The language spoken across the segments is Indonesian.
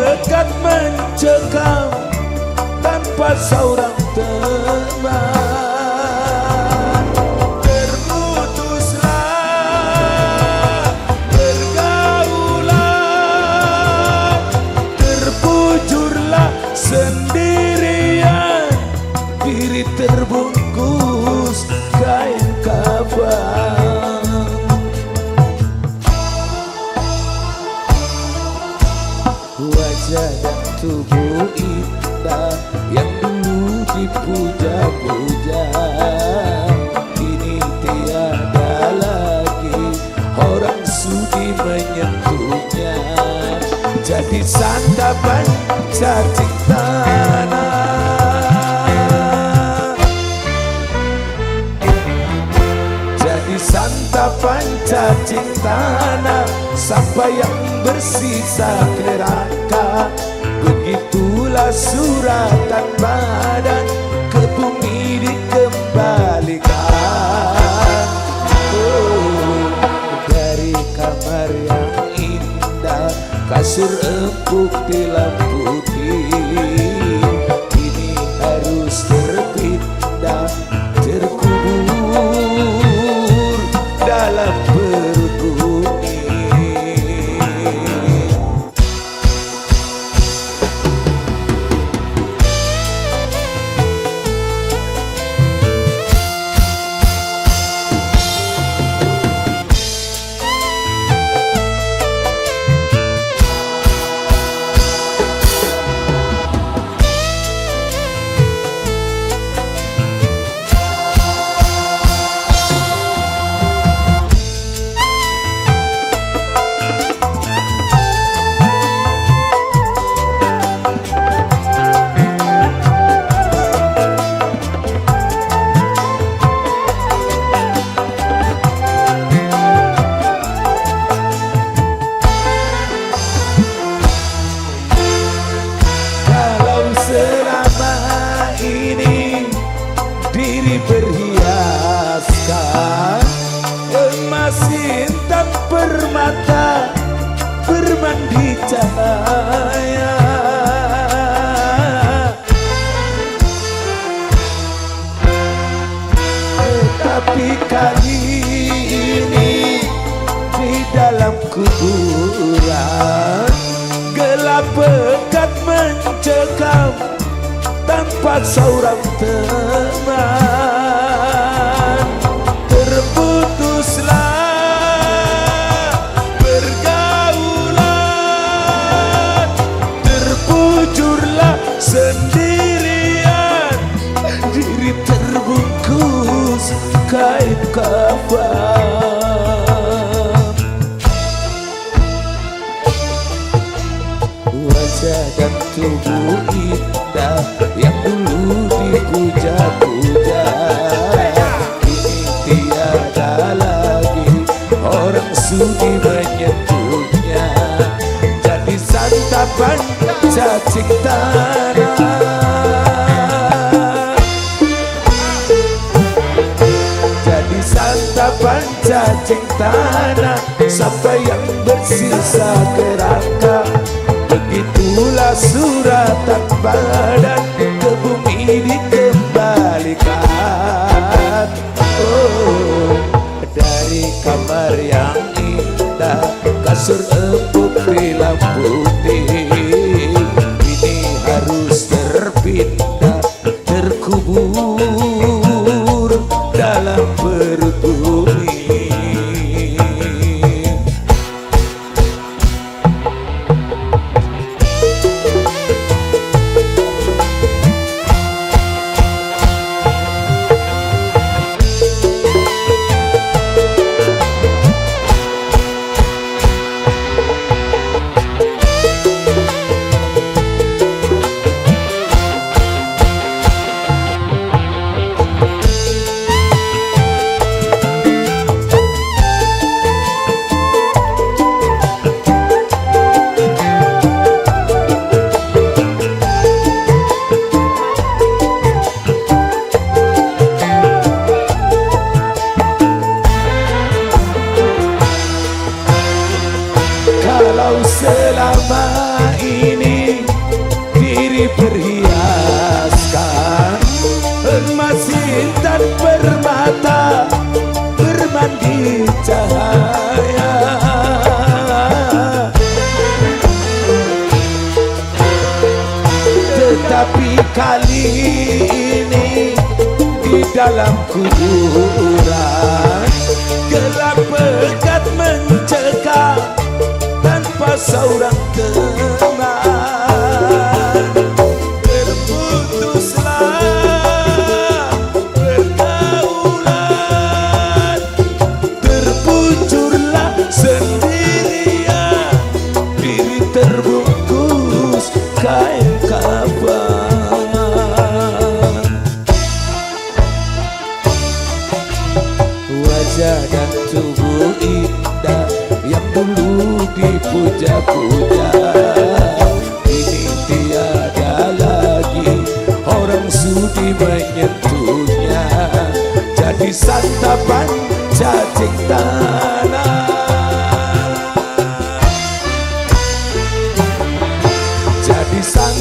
dekat mencekam tanpa seorang teman. Wajah dan tubuh indah Yang dulu dipuja-puja Kini tiada lagi Orang sudi menyentuhnya. Jadi santapan cacing tanah. Jadi santapan cacing tanah Sampai yang bersisa kerangka Begitulah suratan badan Ke bumi dikembalikan. Oh, Dari kamar yang indah Kasur empuk dilamputi intan permata bermandi cahaya. Tetapi kali ini di dalam kuburan Gelap pekat mencekam tanpa seorang teman kafan Wajah dan tubuh indah Yang dulu dipuja-puja Kini tiada lagi Orang sudi menyentuhnya Jadi santapan cacing tanah santapan cacing tanah Sampai yang bersisa kerangka? Begitulah suratan badan Ke bumi dikembalikan. Oh, dari kamar yang indah Kasur empuk dilamputi Ini harus terpindah Terkubur diri berhiaskan dan permata bermandi cahaya. Tetapi kali ini di dalam kuburan gelap pekat mencekam tanpa seorang teman sky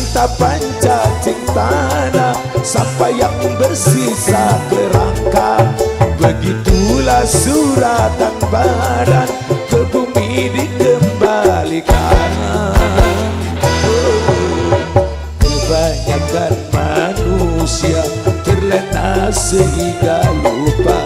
Santapan cacing tanah Sampai yang bersisa kerangka? Begitulah suratan badan Ke bumi dikembalikan. Kebanyakan manusia terlena sehingga lupa